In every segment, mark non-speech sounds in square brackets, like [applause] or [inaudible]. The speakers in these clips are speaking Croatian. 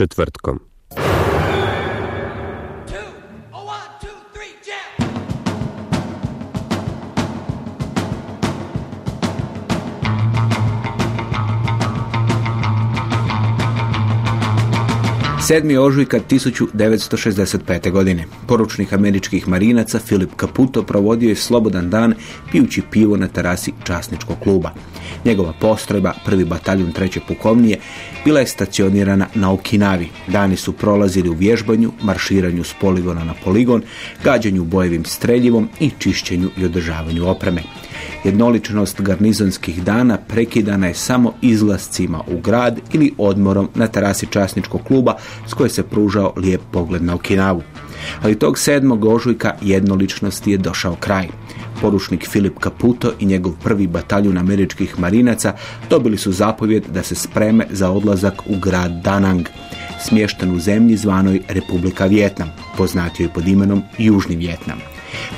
czetwertkom. 7. ožujka 1965. godine. Poručnik američkih marinaca Filip Caputo provodio je slobodan dan pijući pivo na terasi časničkog kluba. Njegova postrojba, prvi bataljon treće pukovnije, bila je stacionirana na Okinavi. Dani su prolazili u vježbanju, marširanju s poligona na poligon, gađanju bojevim streljivom i čišćenju i održavanju opreme. Jednoličnost garnizonskih dana prekidana je samo izlascima u grad ili odmorom na terasi časničkog kluba s koje se pružao lijep pogled na Okinavu. Ali tog 7. ožujka jednoličnosti je došao kraj. Poručnik Filip Caputo i njegov prvi bataljun američkih marinaca dobili su zapovjed da se spreme za odlazak u grad Danang, smješten u zemlji zvanoj Republika Vjetnam, poznatio je pod imenom Južni Vjetnam.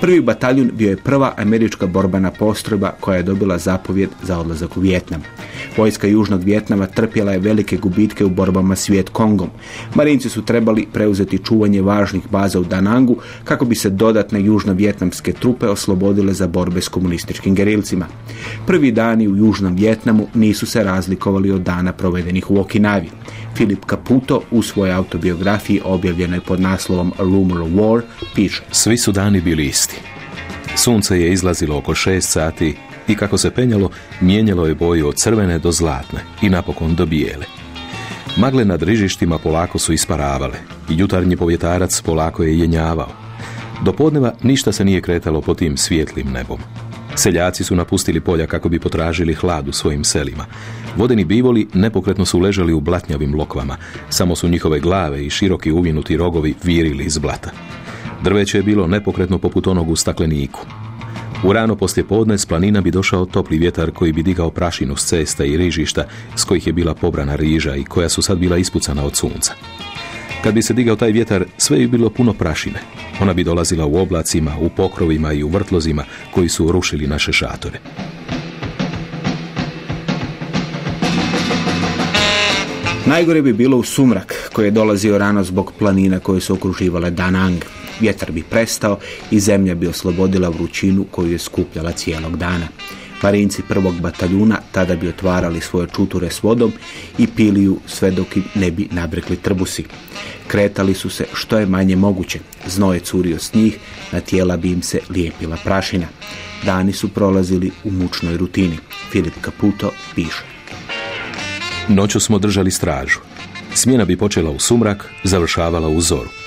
Prvi bataljun bio je prva američka borbena postrojba koja je dobila zapovjed za odlazak u Vjetnam. Vojska Južnog Vjetnama trpjela je velike gubitke u borbama s Viet Kongom. Marinci su trebali preuzeti čuvanje važnih baza u Danangu kako bi se dodatne južno-vjetnamske trupe oslobodile za borbe s komunističkim gerilcima. Prvi dani u Južnom Vjetnamu nisu se razlikovali od dana provedenih u Okinavi. Filip Caputo u svojoj autobiografiji objavljenoj pod naslovom Rumor of War piše Svi su dani bili isti. Sunce je izlazilo oko šest sati i kako se penjalo, mijenjalo je boju od crvene do zlatne i napokon do bijele. Magle nad rižištima polako su isparavale i jutarnji povjetarac polako je jenjavao. Do podneva ništa se nije kretalo po tim svijetlim nebom. Seljaci su napustili polja kako bi potražili hlad u svojim selima. Vodeni bivoli nepokretno su ležali u blatnjavim lokvama, samo su njihove glave i široki uvinuti rogovi virili iz blata. Drveće je bilo nepokretno poput onog u stakleniku. U rano poslije podne s planina bi došao topli vjetar koji bi digao prašinu s cesta i rižišta s kojih je bila pobrana riža i koja su sad bila ispucana od sunca. Kad bi se digao taj vjetar, sve bi bilo puno prašine. Ona bi dolazila u oblacima, u pokrovima i u vrtlozima koji su rušili naše šatore. Najgore bi bilo u sumrak koji je dolazio rano zbog planina koje su okruživale Danang. Vjetar bi prestao i zemlja bi oslobodila vrućinu koju je skupljala cijelog dana. Marinci prvog bataljuna tada bi otvarali svoje čuture s vodom i pili ju sve dok ne bi nabrekli trbusi. Kretali su se što je manje moguće. Znoj je curio s njih, na tijela bi im se lijepila prašina. Dani su prolazili u mučnoj rutini. Filip Caputo piše. Noću smo držali stražu. Smjena bi počela u sumrak, završavala u zoru.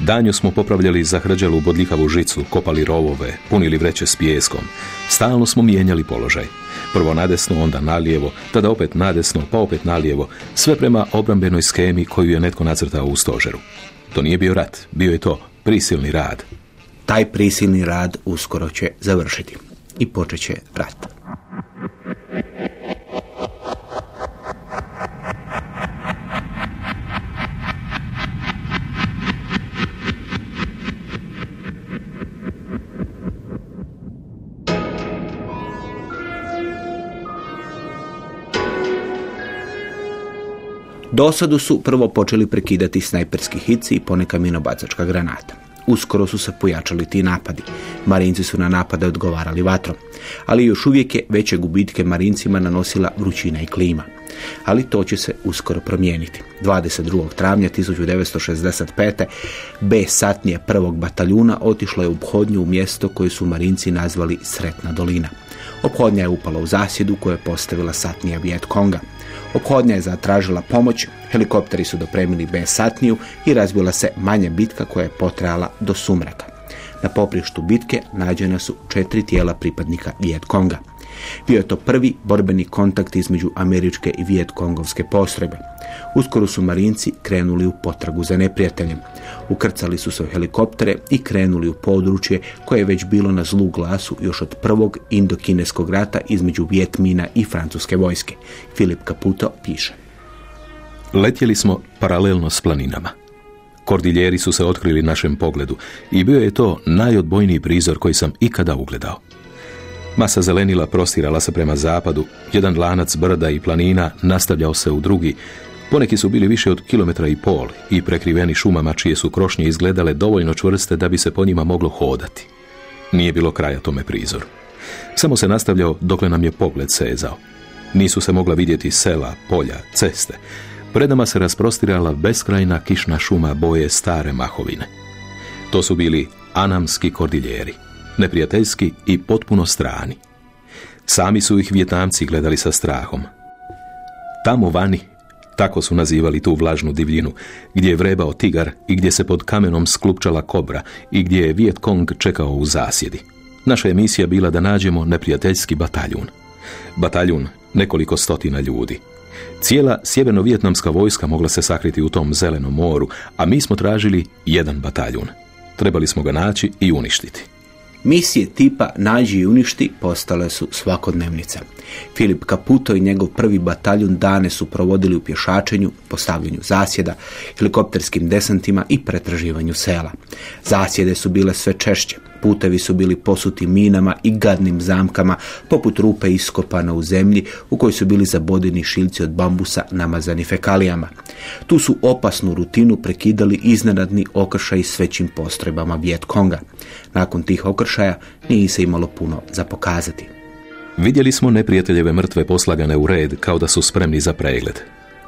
Danju smo popravljali zahrđalu bodljikavu žicu, kopali rovove, punili vreće s pijeskom. Stalno smo mijenjali položaj. Prvo nadesno, onda nalijevo, tada opet nadesno, pa opet nalijevo, sve prema obrambenoj skemi koju je netko nacrtao u stožeru. To nije bio rat, bio je to prisilni rad. Taj prisilni rad uskoro će završiti i počet će rat. Dosadu su prvo počeli prekidati snajperski hici i poneka minobacačka granata. Uskoro su se pojačali ti napadi. Marinci su na napade odgovarali vatrom. Ali još uvijek je veće gubitke Marincima nanosila vrućina i klima. Ali to će se uskoro promijeniti. 22. travnja 1965. B satnije prvog bataljuna otišla je u obhodnju u mjesto koje su Marinci nazvali Sretna dolina. Obhodnja je upala u zasjedu koju je postavila satnija Viet Konga. Obhodnja je zatražila pomoć, helikopteri su dopremili B satniju i razbila se manja bitka koja je potrajala do sumraka. Na poprištu bitke nađena su četiri tijela pripadnika Viet Konga. Bio je to prvi borbeni kontakt između američke i vijetkongovske postrojbe. Uskoro su marinci krenuli u potragu za neprijateljem. Ukrcali su se u helikoptere i krenuli u područje koje je već bilo na zlu glasu još od prvog indokineskog rata između Vjetmina i francuske vojske. Filip Caputo piše. Letjeli smo paralelno s planinama. Kordiljeri su se otkrili našem pogledu i bio je to najodbojniji prizor koji sam ikada ugledao. Masa zelenila prostirala se prema zapadu, jedan lanac brda i planina nastavljao se u drugi, poneki su bili više od kilometra i pol i prekriveni šumama čije su krošnje izgledale dovoljno čvrste da bi se po njima moglo hodati. Nije bilo kraja tome prizoru. Samo se nastavljao dokle nam je pogled sezao. Nisu se mogla vidjeti sela, polja, ceste. Pred nama se rasprostirala beskrajna kišna šuma boje stare mahovine. To su bili anamski kordiljeri neprijateljski i potpuno strani. Sami su ih Vjetnamci gledali sa strahom. Tamo vani, tako su nazivali tu vlažnu divljinu, gdje je vrebao tigar i gdje se pod kamenom sklupčala kobra i gdje je Viet Cong čekao u zasjedi. Naša je misija bila da nađemo neprijateljski bataljun. Bataljun nekoliko stotina ljudi. Cijela sjeverno-vjetnamska vojska mogla se sakriti u tom zelenom moru, a mi smo tražili jedan bataljun. Trebali smo ga naći i uništiti. Misije tipa nađi i uništi postale su svakodnevnica. Filip Caputo i njegov prvi bataljun dane su provodili u pješačenju, postavljanju zasjeda, helikopterskim desantima i pretraživanju sela. Zasjede su bile sve češće. Putevi su bili posuti minama i gadnim zamkama, poput rupe iskopana u zemlji u kojoj su bili zabodeni šilci od bambusa namazani fekalijama. Tu su opasnu rutinu prekidali iznenadni okršaj s većim postrojbama Viet Konga. Nakon tih okršaja nije se imalo puno za pokazati. Vidjeli smo neprijateljeve mrtve poslagane u red kao da su spremni za pregled.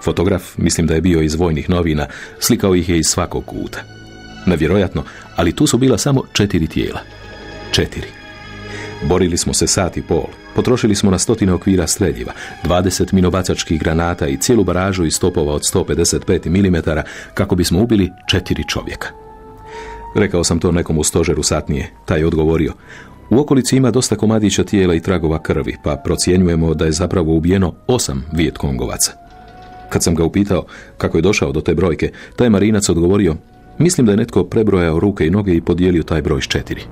Fotograf, mislim da je bio iz vojnih novina, slikao ih je iz svakog kuta. Nevjerojatno, ali tu su bila samo četiri tijela. Četiri. Borili smo se sat i pol. Potrošili smo na stotine okvira streljiva, 20 minobacačkih granata i cijelu baražu iz stopova od 155 mm kako bismo ubili četiri čovjeka. Rekao sam to nekom u stožeru satnije. Taj je odgovorio. U okolici ima dosta komadića tijela i tragova krvi, pa procjenjujemo da je zapravo ubijeno osam Vijetkongovaca. Kad sam ga upitao kako je došao do te brojke, taj marinac odgovorio Mislim da je netko prebrojao ruke i noge i podijelio taj broj s četiri.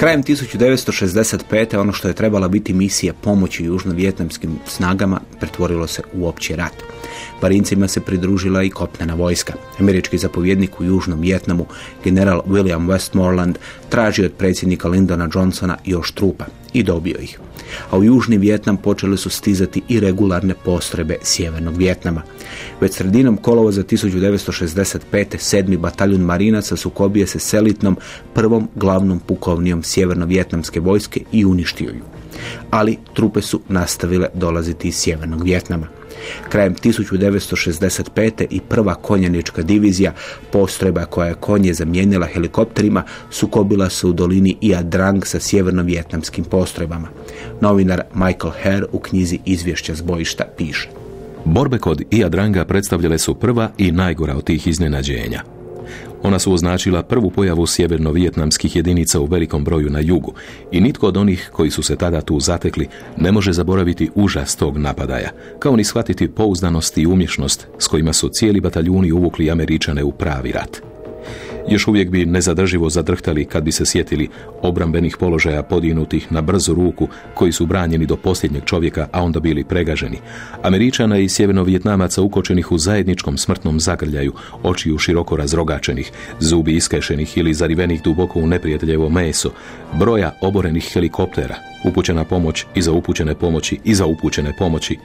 Krajem 1965. ono što je trebala biti misija pomoći južno-vjetnamskim snagama pretvorilo se u opći rat. Marincima se pridružila i kopnena vojska. Američki zapovjednik u Južnom Vjetnamu, general William Westmoreland, traži od predsjednika Lindona Johnsona još trupa i dobio ih. A u Južni Vjetnam počele su stizati i regularne postrebe Sjevernog Vjetnama. Već sredinom kolova za 1965. sedmi bataljun marinaca sukobije se s elitnom prvom glavnom pukovnijom Sjeverno-Vjetnamske vojske i uništio ju. Ali trupe su nastavile dolaziti iz Sjevernog Vjetnama. Krajem 1965. i prva konjanička divizija, postrojba koja je konje zamijenila helikopterima, sukobila se u dolini Iadrang sa sjeverno-vjetnamskim postrojbama. Novinar Michael Hare u knjizi Izvješća s bojišta piše. Borbe kod Iadranga predstavljale su prva i najgora od tih iznenađenja. Ona su označila prvu pojavu sjeverno-vijetnamskih jedinica u velikom broju na jugu i nitko od onih koji su se tada tu zatekli ne može zaboraviti užas tog napadaja, kao ni shvatiti pouzdanost i umješnost s kojima su cijeli bataljuni uvukli Američane u pravi rat. Još uvijek bi nezadrživo zadrhtali kad bi se sjetili obrambenih položaja podignutih na brzu ruku koji su branjeni do posljednjeg čovjeka, a onda bili pregaženi. Američana i sjeverno-vjetnamaca ukočenih u zajedničkom smrtnom zagrljaju, očiju široko razrogačenih, zubi iskešenih ili zarivenih duboko u neprijateljevo meso, broja oborenih helikoptera, upućena pomoć i za upućene pomoći i za upućene pomoći,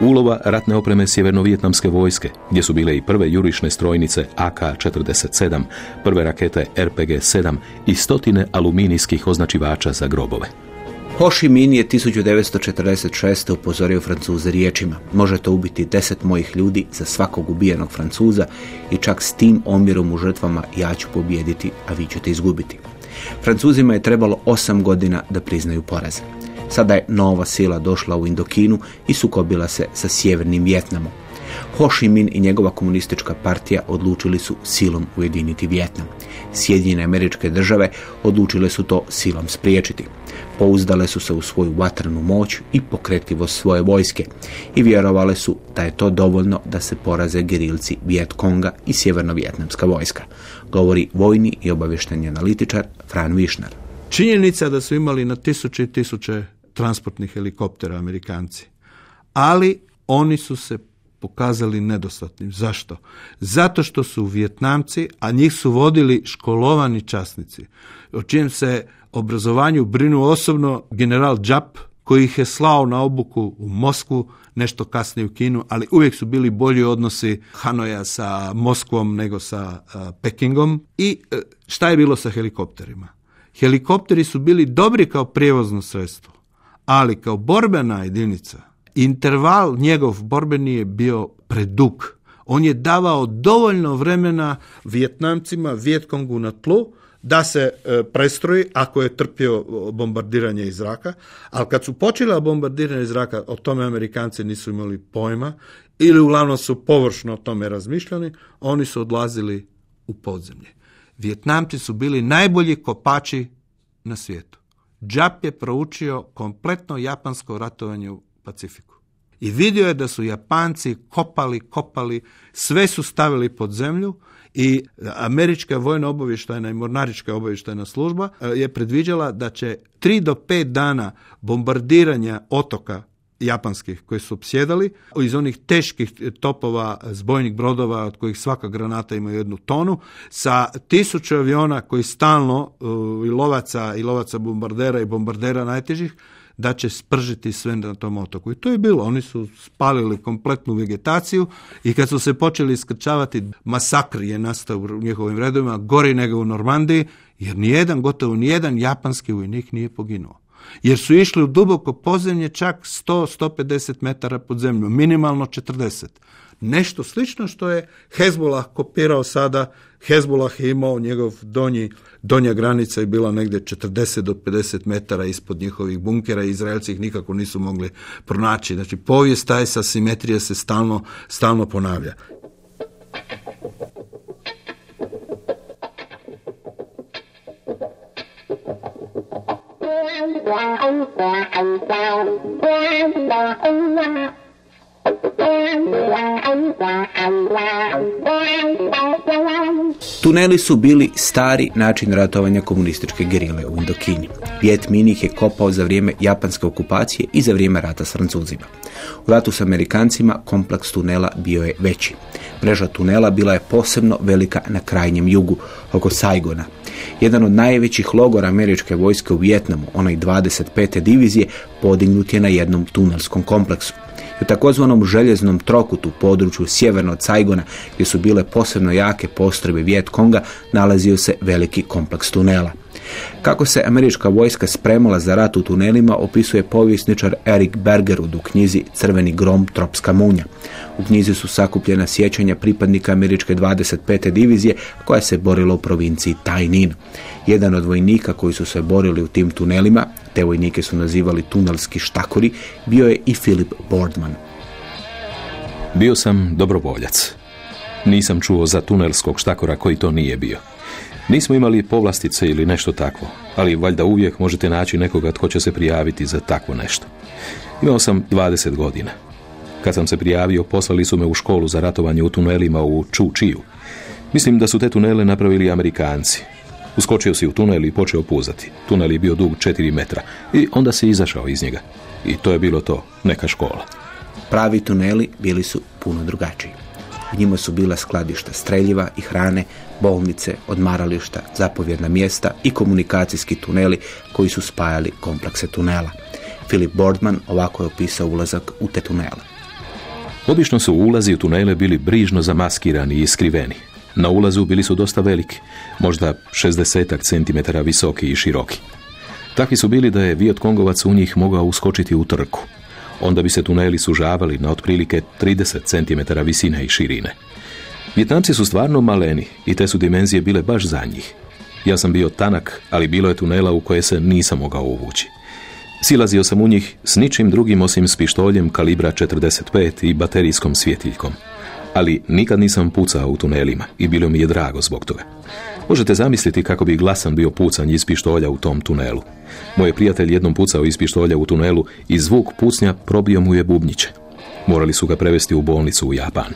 ulova ratne opreme sjeverno-vjetnamske vojske, gdje su bile i prve jurišne strojnice AK-47, prve rakete RPG-7 i stotine aluminijskih označivača za grobove. Ho Chi Minh je 1946. upozorio Francuze riječima. Možete ubiti deset mojih ljudi za svakog ubijenog Francuza i čak s tim omjerom u žrtvama ja ću pobijediti, a vi ćete izgubiti. Francuzima je trebalo osam godina da priznaju poraze. Sada je nova sila došla u Indokinu i sukobila se sa sjevernim Vjetnamom. Ho Chi Minh i njegova komunistička partija odlučili su silom ujediniti Vjetnam. Sjedinjene američke države odlučile su to silom spriječiti. Pouzdale su se u svoju vatrenu moć i pokretljivost svoje vojske i vjerovale su da je to dovoljno da se poraze gerilci Vjetkonga i sjeverno-vjetnamska vojska, govori vojni i obavješteni analitičar Fran Višnar. Činjenica da su imali na tisuće i tisuće transportnih helikoptera Amerikanci, ali oni su se pokazali nedostatnim. Zašto? Zato što su Vjetnamci, a njih su vodili školovani časnici, o čijem se obrazovanju brinu osobno general Džap, koji ih je slao na obuku u Moskvu, nešto kasnije u Kinu, ali uvijek su bili bolji odnosi Hanoja sa Moskvom nego sa Pekingom. I e, šta je bilo sa helikopterima? Helikopteri su bili dobri kao prijevozno sredstvo, ali kao borbena jedinica, interval njegov borbeni je bio predug. On je davao dovoljno vremena Vjetnamcima, Vjetkongu na tlu, da se e, prestroji ako je trpio bombardiranje iz zraka, ali kad su počela bombardiranje iz zraka, o tome Amerikanci nisu imali pojma ili uglavnom su površno o tome razmišljali, oni su odlazili u podzemlje. Vjetnamci su bili najbolji kopači na svijetu. Džap je proučio kompletno japansko ratovanje u Pacifiku. I vidio je da su Japanci kopali, kopali, sve su stavili pod zemlju i američka vojna obavještajna i mornarička obavještajna služba e, je predviđala da će 3 do 5 dana bombardiranja otoka japanskih koji su opsjedali iz onih teških topova zbojnih brodova od kojih svaka granata ima jednu tonu sa tisuću aviona koji stalno e, i lovaca i lovaca bombardera i bombardera najtežih da će spržiti sve na tom otoku. I to je bilo. Oni su spalili kompletnu vegetaciju i kad su se počeli iskrčavati, masakr je nastao u njihovim redovima, gori nego u Normandiji, jer nijedan, gotovo nijedan japanski vojnik nije poginuo. Jer su išli u duboko podzemlje čak 100-150 metara pod zemljom, minimalno 40. Nešto slično što je Hezbollah kopirao sada. Hezbollah je imao njegov donji, donja granica je bila negdje 40 do 50 metara ispod njihovih bunkera i Izraelci ih nikako nisu mogli pronaći. Znači povijest taj sa simetrije se stalno, stalno ponavlja. Tuneli su bili stari način ratovanja komunističke gerile u Indokini. Vijet Minih je kopao za vrijeme japanske okupacije i za vrijeme rata s Francuzima. U ratu s Amerikancima kompleks tunela bio je veći. Mreža tunela bila je posebno velika na krajnjem jugu, oko Saigona. Jedan od najvećih logora američke vojske u Vijetnamu, onaj 25. divizije, podignut je na jednom tunelskom kompleksu. U takozvanom željeznom trokutu području sjeverno od gdje su bile posebno jake postrebe Vijetkonga, nalazio se veliki kompleks tunela. Kako se američka vojska spremala za rat u tunelima, opisuje povjesničar Erik Bergerud u knjizi Crveni grom Tropska munja. U knjizi su sakupljena sjećanja pripadnika američke 25. divizije koja se borila u provinciji Tajnin. Jedan od vojnika koji su se borili u tim tunelima, te vojnike su nazivali tunelski štakori, bio je i Philip Boardman. Bio sam dobrovoljac. Nisam čuo za tunelskog štakora koji to nije bio. Nismo imali povlastice ili nešto takvo, ali valjda uvijek možete naći nekoga tko će se prijaviti za takvo nešto. Imao sam 20 godina. Kad sam se prijavio, poslali su me u školu za ratovanje u tunelima u Čučiju. Mislim da su te tunele napravili Amerikanci. Uskočio si u tunel i počeo puzati. Tunel je bio dug 4 metra i onda si izašao iz njega. I to je bilo to, neka škola. Pravi tuneli bili su puno drugačiji. U njima su bila skladišta streljiva i hrane, bolnice, odmarališta, zapovjedna mjesta i komunikacijski tuneli koji su spajali komplekse tunela. Philip Boardman ovako je opisao ulazak u te tunele. Obično su ulazi u tunele bili brižno zamaskirani i skriveni. Na ulazu bili su dosta veliki, možda 60 centimetara visoki i široki. Takvi su bili da je Viot Kongovac u njih mogao uskočiti u trku. Onda bi se tuneli sužavali na otprilike 30 cm visine i širine. Vjetnamci su stvarno maleni i te su dimenzije bile baš za njih. Ja sam bio tanak, ali bilo je tunela u koje se nisam mogao uvući. Silazio sam u njih s ničim drugim osim s pištoljem kalibra 45 i baterijskom svjetiljkom. Ali nikad nisam pucao u tunelima i bilo mi je drago zbog toga. Možete zamisliti kako bi glasan bio pucanj iz pištolja u tom tunelu. Moj prijatelj jednom pucao iz pištolja u tunelu i zvuk pucnja probio mu je bubnjiće. Morali su ga prevesti u bolnicu u Japan.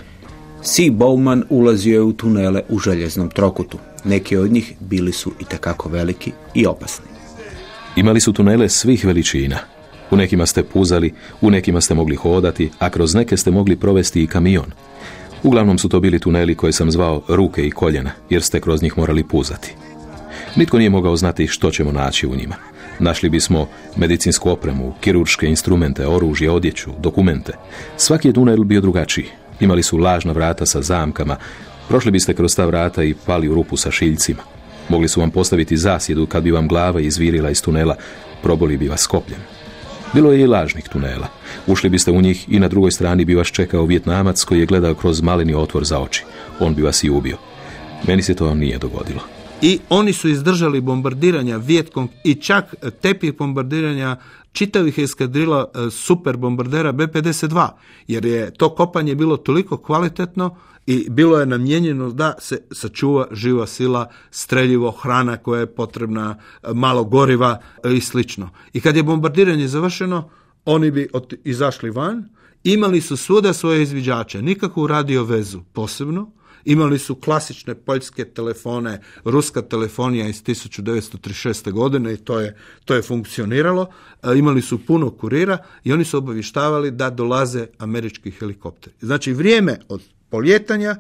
C. Bowman ulazio je u tunele u željeznom trokutu. Neki od njih bili su i tekako veliki i opasni. Imali su tunele svih veličina. U nekima ste puzali, u nekima ste mogli hodati, a kroz neke ste mogli provesti i kamion. Uglavnom su to bili tuneli koje sam zvao ruke i koljena, jer ste kroz njih morali puzati. Nitko nije mogao znati što ćemo naći u njima. Našli bismo medicinsku opremu, kirurške instrumente, oružje, odjeću, dokumente. Svaki je tunel bio drugačiji. Imali su lažna vrata sa zamkama. Prošli biste kroz ta vrata i pali u rupu sa šiljcima. Mogli su vam postaviti zasjedu kad bi vam glava izvirila iz tunela, proboli bi vas kopljem. Bilo je i lažnih tunela. Ušli biste u njih i na drugoj strani bi vas čekao vjetnamac koji je gledao kroz maleni otvor za oči. On bi vas i ubio. Meni se to nije dogodilo. I oni su izdržali bombardiranja Vjetkong i čak tepih bombardiranja čitavih eskadrila e, super bombardera B-52, jer je to kopanje bilo toliko kvalitetno i bilo je namijenjeno da se sačuva živa sila, streljivo, hrana koja je potrebna, malo goriva i slično. I kad je bombardiranje završeno, oni bi izašli van, imali su svuda svoje izviđače, nikakvu radio vezu posebno, Imali su klasične poljske telefone, ruska telefonija iz 1936. godine i to je, to je funkcioniralo. E, imali su puno kurira i oni su obavještavali da dolaze američki helikopteri. Znači vrijeme od poljetanja,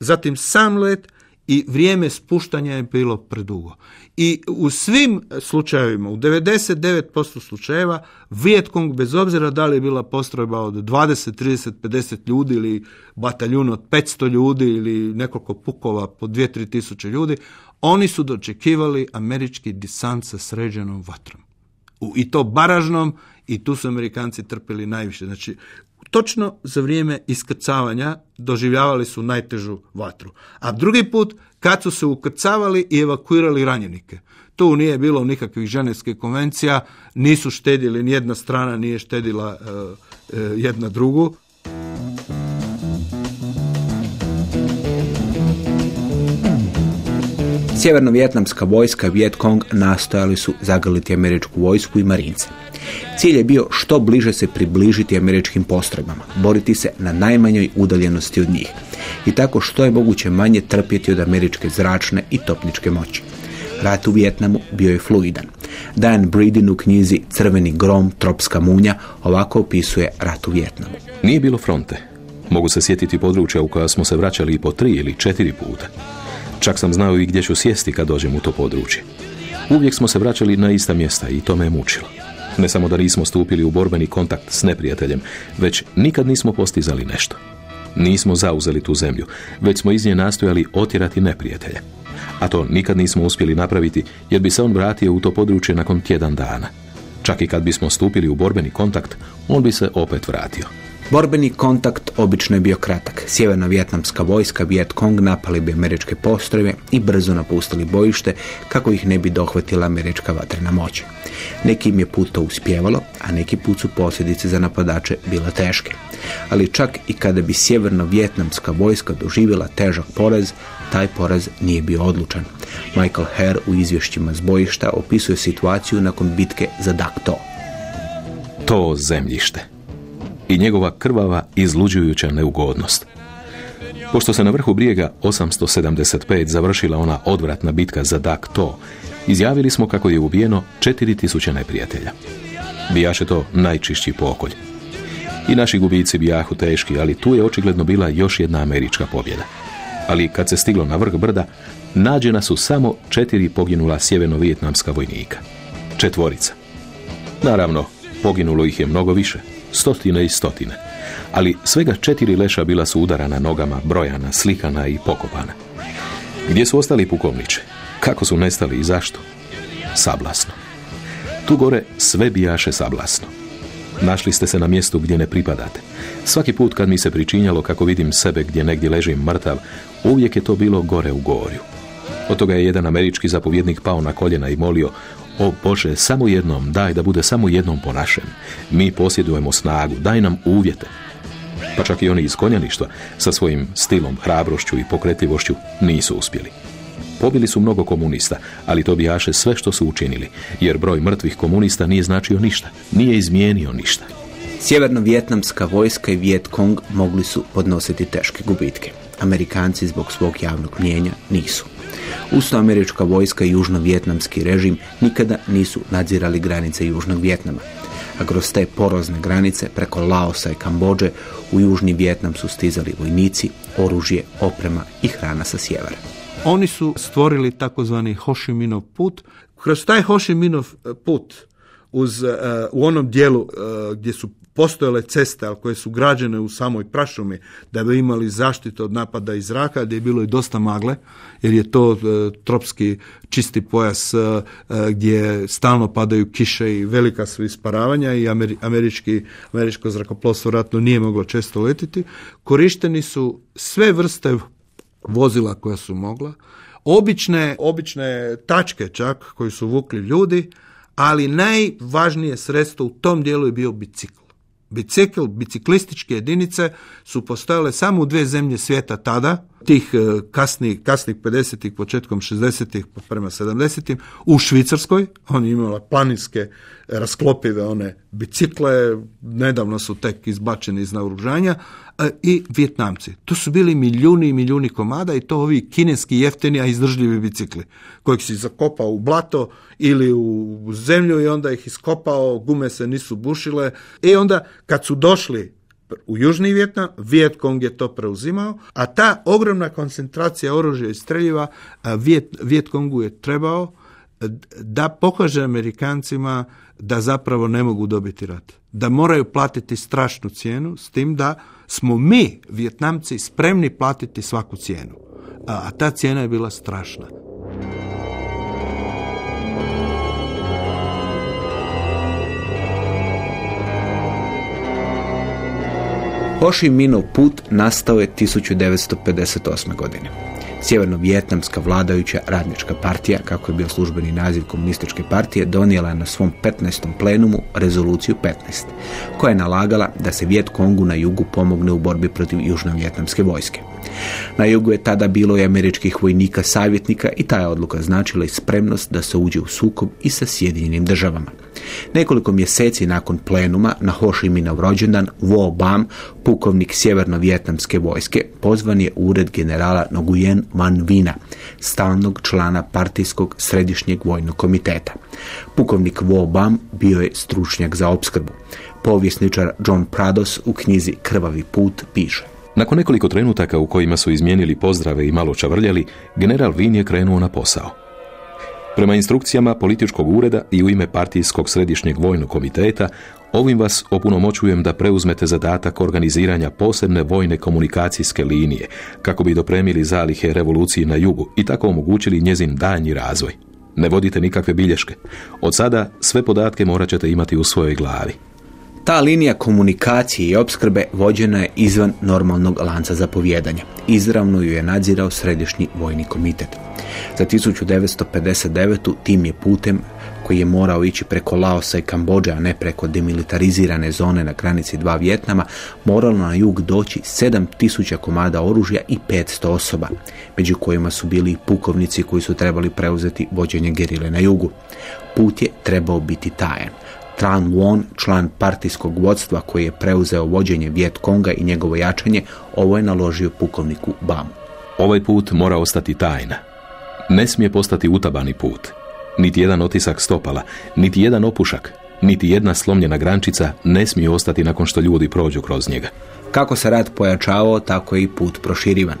zatim sam let i vrijeme spuštanja je bilo predugo. I u svim slučajevima, u 99% slučajeva, Vietkong, bez obzira da li je bila postrojba od 20, 30, 50 ljudi ili bataljun od 500 ljudi ili nekoliko pukova po 2-3 tisuće ljudi, oni su dočekivali američki disant sa sređenom vatrom. U, I to baražnom i tu su Amerikanci trpili najviše. Znači, točno za vrijeme iskrcavanja doživljavali su najtežu vatru. A drugi put kad su se ukrcavali i evakuirali ranjenike. Tu nije bilo nikakvih ženevskih konvencija, nisu štedili, nijedna strana nije štedila e, e, jedna drugu. Sjeverno-vjetnamska vojska Vietkong nastojali su zagrliti američku vojsku i marince. Cilj je bio što bliže se približiti američkim postrojbama, boriti se na najmanjoj udaljenosti od njih i tako što je moguće manje trpjeti od američke zračne i topničke moći. Rat u Vjetnamu bio je fluidan. Dan Bridin u knjizi Crveni grom, tropska munja ovako opisuje rat u Vjetnamu. Nije bilo fronte. Mogu se sjetiti područja u koja smo se vraćali i po tri ili četiri puta. Čak sam znao i gdje ću sjesti kad dođem u to područje. Uvijek smo se vraćali na ista mjesta i to me je mučilo. Ne samo da nismo stupili u borbeni kontakt s neprijateljem, već nikad nismo postizali nešto. Nismo zauzeli tu zemlju, već smo iz nje nastojali otjerati neprijatelje. A to nikad nismo uspjeli napraviti jer bi se on vratio u to područje nakon tjedan dana. Čak i kad bismo stupili u borbeni kontakt, on bi se opet vratio. Borbeni kontakt obično je bio kratak. Sjeverno-vjetnamska vojska Viet Cong napali bi američke postrojbe i brzo napustili bojište kako ih ne bi dohvatila američka vatrena moć. Nekim je put to uspjevalo, a neki put su posljedice za napadače bile teške. Ali čak i kada bi sjeverno-vjetnamska vojska doživjela težak porez, taj porez nije bio odlučan. Michael Hare u izvješćima s bojišta opisuje situaciju nakon bitke za Dak. To zemljište i njegova krvava izluđujuća neugodnost. Pošto se na vrhu brijega 875 završila ona odvratna bitka za Dak To, izjavili smo kako je ubijeno 4000 neprijatelja. Bijaše to najčišći pokolj. I naši gubici bijahu teški, ali tu je očigledno bila još jedna američka pobjeda. Ali kad se stiglo na vrh brda, nađena su samo četiri poginula sjeverno-vijetnamska vojnika. Četvorica. Naravno, poginulo ih je mnogo više, stotine i stotine. Ali svega četiri leša bila su udarana nogama, brojana, slikana i pokopana. Gdje su ostali pukovniče? Kako su nestali i zašto? Sablasno. Tu gore sve bijaše sablasno. Našli ste se na mjestu gdje ne pripadate. Svaki put kad mi se pričinjalo kako vidim sebe gdje negdje ležim mrtav, uvijek je to bilo gore u gorju. Od toga je jedan američki zapovjednik pao na koljena i molio o Bože, samo jednom, daj da bude samo jednom po našem. Mi posjedujemo snagu, daj nam uvjete. Pa čak i oni iz konjaništva sa svojim stilom, hrabrošću i pokretljivošću nisu uspjeli. Pobili su mnogo komunista, ali to bijaše sve što su učinili, jer broj mrtvih komunista nije značio ništa, nije izmijenio ništa. Sjeverno-vjetnamska vojska i Viet mogli su podnositi teške gubitke. Amerikanci zbog svog javnog mnjenja nisu. Usto američka vojska i južno-vjetnamski režim nikada nisu nadzirali granice Južnog Vjetnama. A kroz te porozne granice preko Laosa i Kambođe u Južni Vjetnam su stizali vojnici, oružje, oprema i hrana sa sjevera. Oni su stvorili takozvani Hošiminov put. Kroz taj Hošiminov put uz, uh, u onom dijelu uh, gdje su postojale ceste, ali koje su građene u samoj prašumi da bi imali zaštitu od napada iz zraka, gdje je bilo i dosta magle, jer je to uh, tropski čisti pojas gdje stalno padaju kiše i velika su isparavanja i američki, američko zrakoplovstvo vratno nije moglo često letiti. Korišteni su sve vrste vozila koja su mogla, obične, obične tačke čak koji su vukli ljudi, ali najvažnije sredstvo u tom dijelu je bio bicikl. Bicikl, biciklističke jedinice su postojale samo u dvije zemlje svijeta tada, tih e, kasnih, kasnih 50-ih, početkom 60-ih pa prema 70-ih, u Švicarskoj, on je imala planinske rasklopive one bicikle, nedavno su tek izbačeni iz naoružanja, e, i Vjetnamci. To su bili milijuni i milijuni komada i to ovi kineski jeftini, a izdržljivi bicikli, kojih si zakopao u blato ili u zemlju i onda ih iskopao, gume se nisu bušile. I onda kad su došli u Južni Vjetnam, Vjetkong je to preuzimao, a ta ogromna koncentracija oružja i streljiva Vjet, Vjetkongu je trebao da pokaže Amerikancima da zapravo ne mogu dobiti rat. Da moraju platiti strašnu cijenu s tim da smo mi, Vjetnamci, spremni platiti svaku cijenu. A ta cijena je bila strašna. Ho Minov put nastao je 1958. godine. Sjeverno-vjetnamska vladajuća radnička partija, kako je bio službeni naziv komunističke partije, donijela je na svom 15. plenumu rezoluciju 15, koja je nalagala da se Vjet Kongu na jugu pomogne u borbi protiv južno-vjetnamske vojske. Na jugu je tada bilo i američkih vojnika savjetnika i ta je odluka značila i spremnost da se uđe u sukob i sa Sjedinjenim državama. Nekoliko mjeseci nakon plenuma na Ho rođendan Vo Bam, pukovnik sjeverno-vjetnamske vojske, pozvan je ured generala Nguyen Van Vina, stalnog člana partijskog središnjeg vojnog komiteta. Pukovnik Vo Bam bio je stručnjak za opskrbu. Povjesničar John Prados u knjizi Krvavi put piše. Nakon nekoliko trenutaka u kojima su izmijenili pozdrave i malo čavrljali, general Vin je krenuo na posao. Prema instrukcijama političkog ureda i u ime partijskog središnjeg vojnog komiteta, ovim vas opunomoćujem da preuzmete zadatak organiziranja posebne vojne komunikacijske linije, kako bi dopremili zalihe revoluciji na jugu i tako omogućili njezin daljnji razvoj. Ne vodite nikakve bilješke. Od sada sve podatke morat ćete imati u svojoj glavi. Ta linija komunikacije i opskrbe vođena je izvan normalnog lanca zapovjedanja. Izravno ju je nadzirao središnji vojni komitet. Za 1959. tim je putem koji je morao ići preko Laosa i Kambođe, a ne preko demilitarizirane zone na granici dva Vjetnama, moralo na jug doći 7000 komada oružja i 500 osoba, među kojima su bili pukovnici koji su trebali preuzeti vođenje gerile na jugu. Put je trebao biti tajan Tran Won, član partijskog vodstva koji je preuzeo vođenje Viet Konga i njegovo jačanje, ovo je naložio pukovniku Bamu. Ovaj put mora ostati tajna. Ne smije postati utabani put. Niti jedan otisak stopala, niti jedan opušak, niti jedna slomljena grančica ne smije ostati nakon što ljudi prođu kroz njega. Kako se rad pojačavao, tako je i put proširivan.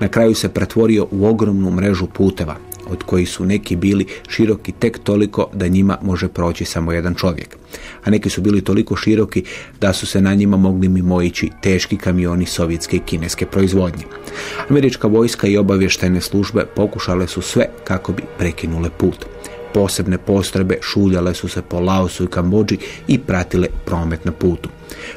Na kraju se pretvorio u ogromnu mrežu puteva, od kojih su neki bili široki tek toliko da njima može proći samo jedan čovjek. A neki su bili toliko široki da su se na njima mogli mimoići teški kamioni sovjetske i kineske proizvodnje. Američka vojska i obavještajne službe pokušale su sve kako bi prekinule put. Posebne postrebe šuljale su se po Laosu i Kambođi i pratile promet na putu.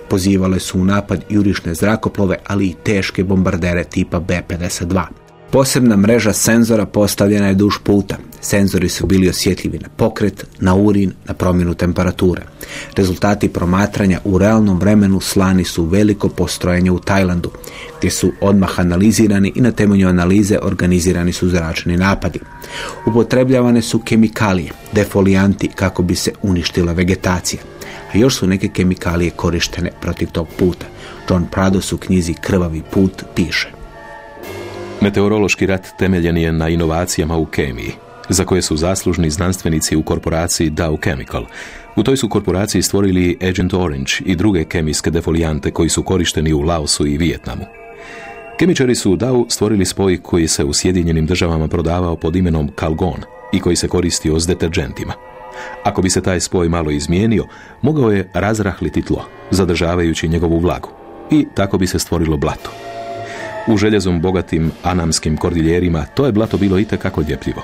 Pozivale su u napad jurišne zrakoplove, ali i teške bombardere tipa B-52. Posebna mreža senzora postavljena je duž puta. Senzori su bili osjetljivi na pokret, na urin, na promjenu temperature. Rezultati promatranja u realnom vremenu slani su veliko postrojenje u Tajlandu, gdje su odmah analizirani i na temelju analize organizirani su zračni napadi. Upotrebljavane su kemikalije, defolijanti kako bi se uništila vegetacija. A još su neke kemikalije korištene protiv tog puta. John Prados u knjizi Krvavi put piše. Meteorološki rat temeljen je na inovacijama u kemiji, za koje su zaslužni znanstvenici u korporaciji Dow Chemical. U toj su korporaciji stvorili Agent Orange i druge kemijske defolijante koji su korišteni u Laosu i Vijetnamu. Kemičari su u Dow stvorili spoj koji se u Sjedinjenim državama prodavao pod imenom Calgon i koji se koristio s deterđentima. Ako bi se taj spoj malo izmijenio, mogao je razrahliti tlo, zadržavajući njegovu vlagu. I tako bi se stvorilo blato. U željezom bogatim anamskim kordiljerima to je blato bilo itekako ljepljivo.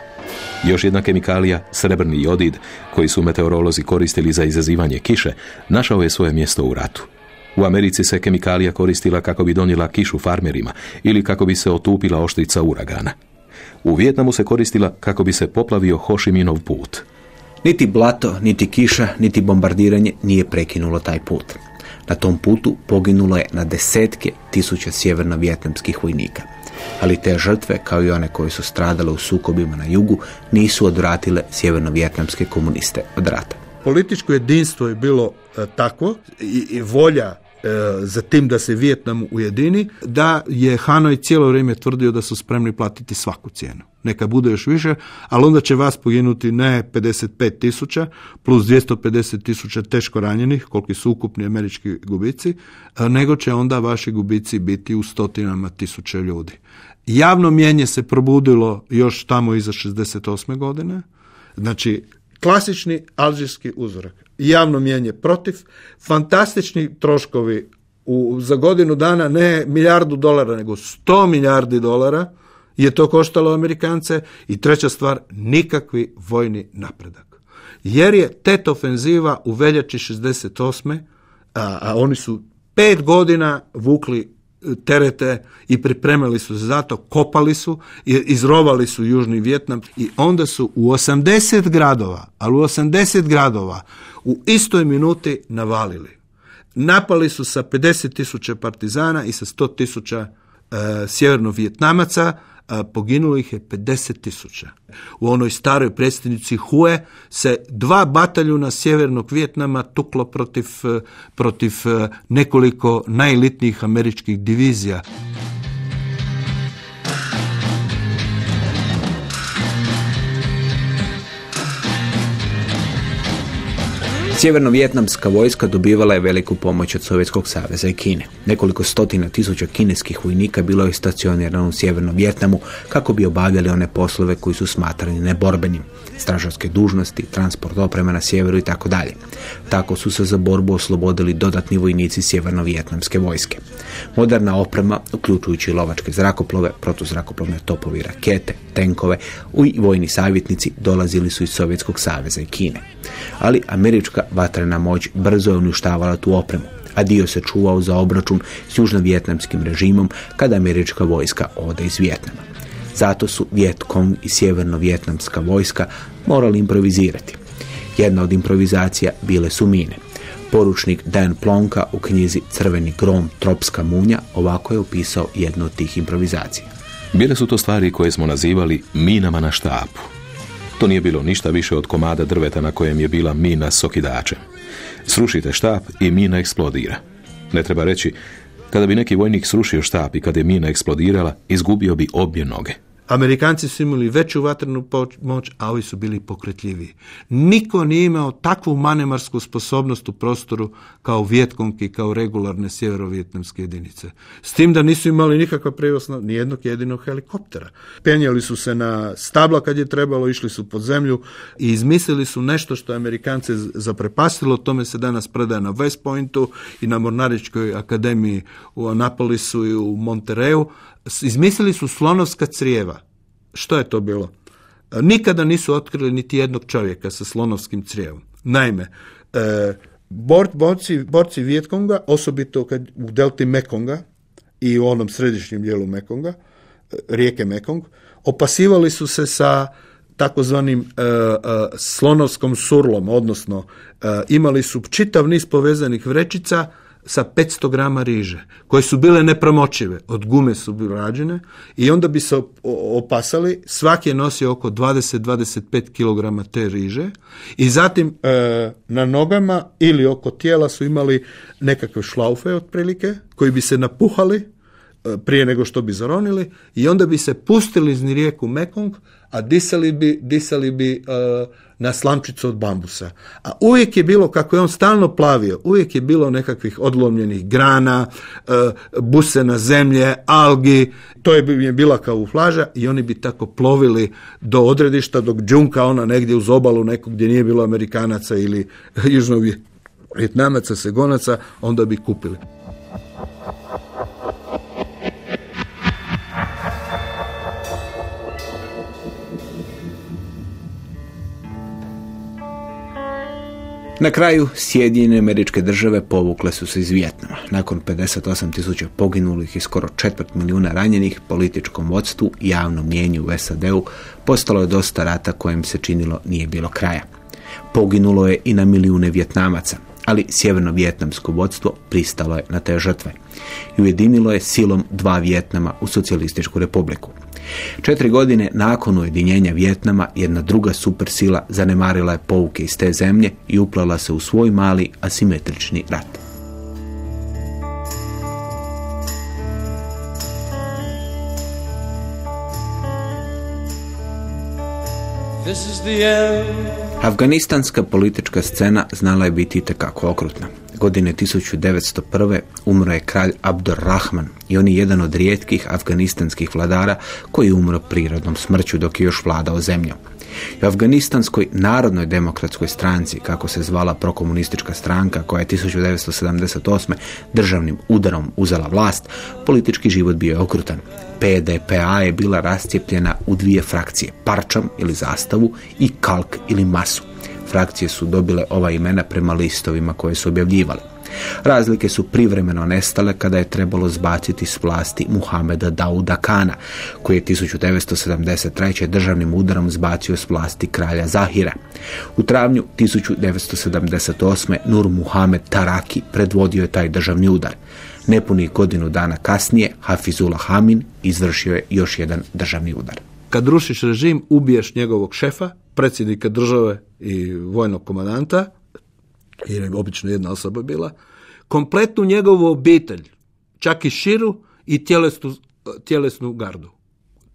Još jedna kemikalija, srebrni jodid, koji su meteorolozi koristili za izazivanje kiše, našao je svoje mjesto u ratu. U Americi se kemikalija koristila kako bi donijela kišu farmerima ili kako bi se otupila oštrica uragana. U Vijetnamu se koristila kako bi se poplavio Hošiminov put. Niti blato, niti kiša, niti bombardiranje nije prekinulo taj put. Na tom putu poginulo je na desetke tisuća sjeverno-vjetnamskih vojnika. Ali te žrtve, kao i one koje su stradale u sukobima na jugu, nisu odvratile sjeverno-vjetnamske komuniste od rata. Političko jedinstvo je bilo e, takvo i, volja za tim da se Vijetnam ujedini, da je Hanoj cijelo vrijeme tvrdio da su spremni platiti svaku cijenu neka bude još više, ali onda će vas poginuti ne 55 tisuća plus 250 tisuća teško ranjenih, koliki su ukupni američki gubici, nego će onda vaši gubici biti u stotinama tisuća ljudi. Javno mijenje se probudilo još tamo iza 68. godine, znači klasični alžirski uzorak. Javno mijenje protiv, fantastični troškovi u, za godinu dana ne milijardu dolara, nego 100 milijardi dolara, je to koštalo Amerikance i treća stvar, nikakvi vojni napredak. Jer je tet ofenziva u veljači 68. A, a oni su pet godina vukli e, terete i pripremali su se za to, kopali su, izrovali su Južni Vjetnam i onda su u 80 gradova, ali u 80 gradova u istoj minuti navalili. Napali su sa 50 tisuća partizana i sa 100 tisuća e, sjeverno-vjetnamaca, poginulo ih je 50 tisuća. U onoj staroj predstavnici Hue se dva bataljuna sjevernog Vjetnama tuklo protiv, protiv nekoliko najelitnijih američkih divizija. Sjeverno-vjetnamska vojska dobivala je veliku pomoć od Sovjetskog saveza i Kine. Nekoliko stotina tisuća kineskih vojnika bilo je stacionirano u Sjevernom Vjetnamu kako bi obavljali one poslove koji su smatrani neborbenim. Stražarske dužnosti, transport oprema na sjeveru i tako dalje. Tako su se za borbu oslobodili dodatni vojnici sjeverno-vjetnamske vojske. Moderna oprema, uključujući lovačke zrakoplove, protuzrakoplovne topovi rakete, tenkove i vojni savjetnici dolazili su iz Sovjetskog saveza i Kine. Ali američka vatrena moć brzo je uništavala tu opremu, a dio se čuvao za obračun s južno-vjetnamskim režimom kada američka vojska ode iz Vjetnama. Zato su Vjet Kong i sjeverno-vjetnamska vojska morali improvizirati. Jedna od improvizacija bile su mine. Poručnik Dan Plonka u knjizi Crveni grom, tropska munja ovako je opisao jednu od tih improvizacija. Bile su to stvari koje smo nazivali minama na štapu. To nije bilo ništa više od komada drveta na kojem je bila mina s okidačem. Srušite štap i mina eksplodira. Ne treba reći, kada bi neki vojnik srušio štap i kada je mina eksplodirala, izgubio bi obje noge. Amerikanci su imali veću vatrenu moć, a ovi su bili pokretljiviji. Niko nije imao takvu manemarsku sposobnost u prostoru kao Vjetkong i kao regularne sjeverovjetnamske jedinice. S tim da nisu imali nikakva prevozna, nijednog jedinog helikoptera. Penjali su se na stabla kad je trebalo, išli su pod zemlju i izmislili su nešto što je Amerikance zaprepastilo. Tome se danas predaje na West Pointu i na Mornaričkoj akademiji u Anapolisu i u Montereu. Izmislili su slonovska crijeva. Što je to bilo? E, Nikada nisu otkrili niti jednog čovjeka sa slonovskim crijevom. Naime, e, bor- borci, borci Vjetkonga, osobito kad, u delti Mekonga i u onom središnjem dijelu Mekonga, e, rijeke Mekong, opasivali su se sa takozvanim e, e, slonovskom surlom, odnosno e, imali su čitav niz povezanih vrećica sa 500 grama riže, koje su bile nepromočive, od gume su bile rađene i onda bi se opasali, svaki je nosio oko 20-25 kg te riže i zatim e, na nogama ili oko tijela su imali nekakve šlaufe otprilike, koji bi se napuhali e, prije nego što bi zaronili i onda bi se pustili iz rijeku Mekong, a disali bi, disali bi e, na slamčicu od bambusa. A uvijek je bilo, kako je on stalno plavio, uvijek je bilo nekakvih odlomljenih grana, e, busena zemlje, algi, to je, je bila kamuflaža i oni bi tako plovili do odredišta, dok džunka ona negdje uz obalu nekog gdje nije bilo Amerikanaca ili [laughs] južnog Vjetnamaca, Segonaca, onda bi kupili. Na kraju Sjedinjene američke države povukle su se iz Vijetnama. Nakon 58 tisuća poginulih i skoro četvrt milijuna ranjenih političkom vodstvu i javnom mjenju u SAD-u postalo je dosta rata kojem se činilo nije bilo kraja. Poginulo je i na milijune Vjetnamaca, ali sjeverno-vjetnamsko vodstvo pristalo je na te žrtve i ujedinilo je silom dva Vjetnama u socijalističku republiku. Četiri godine nakon ujedinjenja Vjetnama, jedna druga supersila zanemarila je pouke iz te zemlje i uplala se u svoj mali asimetrični rat. Afganistanska politička scena znala je biti itekako okrutna. Godine 1901. umro je kralj Abdurrahman i on je jedan od rijetkih afganistanskih vladara koji je umro prirodnom smrću dok je još vladao zemljom. I Afganistanskoj narodnoj demokratskoj stranci, kako se zvala prokomunistička stranka koja je 1978. državnim udarom uzela vlast, politički život bio je okrutan. PDPA je bila rascijepljena u dvije frakcije, parčam ili zastavu i kalk ili masu. Frakcije su dobile ova imena prema listovima koje su objavljivale. Razlike su privremeno nestale kada je trebalo zbaciti s vlasti Muhameda Dauda Kana, koji je 1973. državnim udarom zbacio s vlasti kralja Zahira. U travnju 1978. Nur Muhamed Taraki predvodio je taj državni udar. Nepunih godinu dana kasnije Hafizullah Hamin izvršio je još jedan državni udar. Kad rušiš režim, ubiješ njegovog šefa, predsjednika države i vojnog komandanta, jer je obično jedna osoba bila, kompletnu njegovu obitelj, čak i širu i tjelesnu, tjelesnu gardu.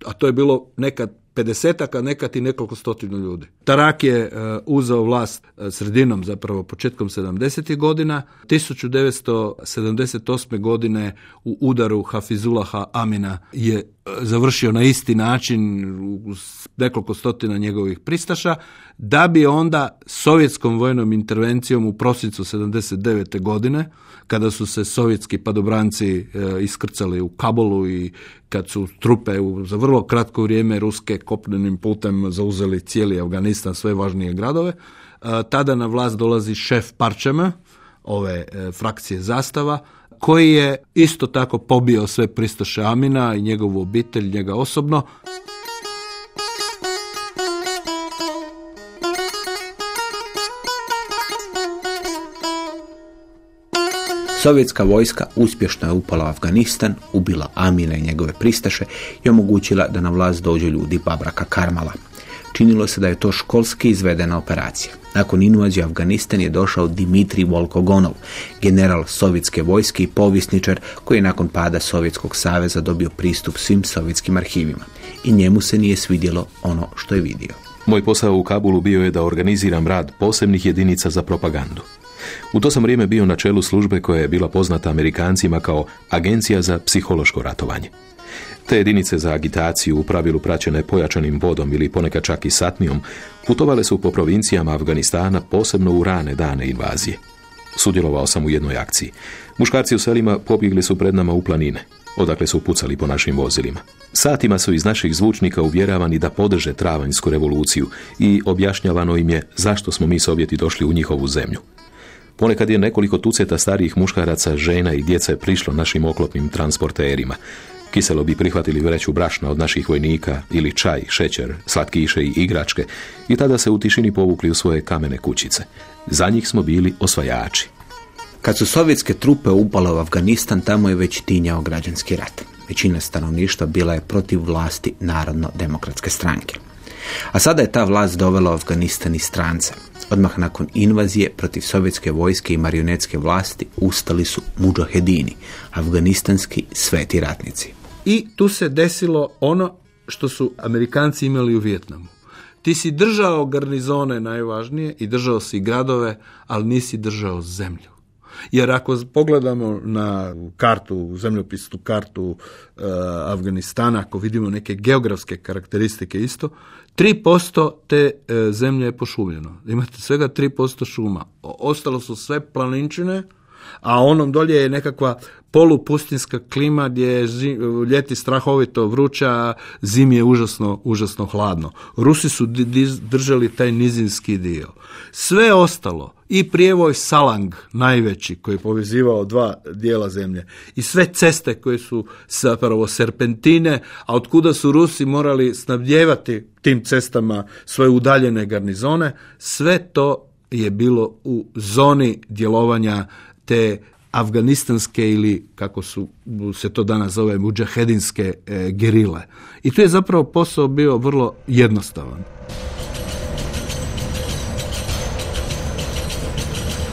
A to je bilo nekad 50 a nekad i nekoliko stotina ljudi. Tarak je e, uzeo vlast e, sredinom, zapravo početkom 70. godina. 1978. godine u udaru Hafizulaha Amina je završio na isti način uz nekoliko stotina njegovih pristaša, da bi onda sovjetskom vojnom intervencijom u prosincu 79. godine, kada su se sovjetski padobranci e, iskrcali u Kabulu i kad su trupe u, za vrlo kratko vrijeme ruske kopnenim putem zauzeli cijeli Afganistan, sve važnije gradove, e, tada na vlast dolazi šef Parčema, ove e, frakcije zastava, koji je isto tako pobio sve pristaše Amina i njegovu obitelj, njega osobno. Sovjetska vojska uspješno je upala u Afganistan, ubila Amina i njegove pristaše i omogućila da na vlast dođu ljudi Babraka Karmala. Činilo se da je to školski izvedena operacija. Nakon invazije Afganistan je došao Dimitri Volkogonov, general sovjetske vojske i povisničar koji je nakon pada Sovjetskog saveza dobio pristup svim sovjetskim arhivima. I njemu se nije svidjelo ono što je vidio. Moj posao u Kabulu bio je da organiziram rad posebnih jedinica za propagandu. U to sam vrijeme bio na čelu službe koja je bila poznata Amerikancima kao Agencija za psihološko ratovanje. Te jedinice za agitaciju, u pravilu praćene pojačanim vodom ili ponekad čak i satnijom, putovale su po provincijama Afganistana, posebno u rane dane invazije. Sudjelovao sam u jednoj akciji. Muškarci u selima pobjegli su pred nama u planine, odakle su pucali po našim vozilima. Satima su iz naših zvučnika uvjeravani da podrže travanjsku revoluciju i objašnjavano im je zašto smo mi Sovjeti došli u njihovu zemlju. Ponekad je nekoliko tuceta starijih muškaraca, žena i djece prišlo našim oklopnim transporterima. Kiselo bi prihvatili vreću brašna od naših vojnika ili čaj, šećer, slatkiše i igračke i tada se u tišini povukli u svoje kamene kućice. Za njih smo bili osvajači. Kad su sovjetske trupe upale u Afganistan, tamo je već tinjao građanski rat. Većina stanovništva bila je protiv vlasti Narodno-demokratske stranke. A sada je ta vlast dovela u Afganistan i strance. Odmah nakon invazije protiv sovjetske vojske i marionetske vlasti ustali su muđahedini, afganistanski sveti ratnici. I tu se desilo ono što su Amerikanci imali u Vjetnamu. Ti si držao garnizone najvažnije i držao si gradove, ali nisi držao zemlju. Jer ako pogledamo na kartu, zemljopisnu kartu e, Afganistana, ako vidimo neke geografske karakteristike isto, 3% te e, zemlje je pošumljeno. Imate svega 3% šuma. Ostalo su sve planinčine, a onom dolje je nekakva polupustinska klima gdje je ljeti strahovito vruća, a zimi je užasno, užasno hladno. Rusi su držali taj nizinski dio. Sve ostalo, i prijevoj Salang, najveći, koji je povezivao dva dijela zemlje, i sve ceste koje su zapravo serpentine, a od kuda su Rusi morali snabdjevati tim cestama svoje udaljene garnizone, sve to je bilo u zoni djelovanja te afganistanske ili kako su se to danas zove muđahedinske e, gerile. I tu je zapravo posao bio vrlo jednostavan.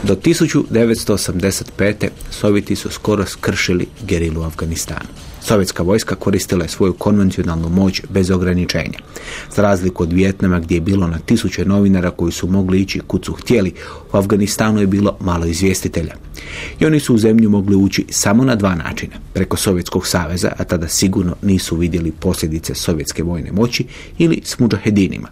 Do 1985. Sovjeti su skoro skršili gerilu u Afganistanu. Sovjetska vojska koristila je svoju konvencionalnu moć bez ograničenja. Za razliku od Vijetnama gdje je bilo na tisuće novinara koji su mogli ići kud su htjeli, u Afganistanu je bilo malo izvjestitelja. I oni su u zemlju mogli ući samo na dva načina. Preko Sovjetskog saveza, a tada sigurno nisu vidjeli posljedice sovjetske vojne moći, ili s muđahedinima.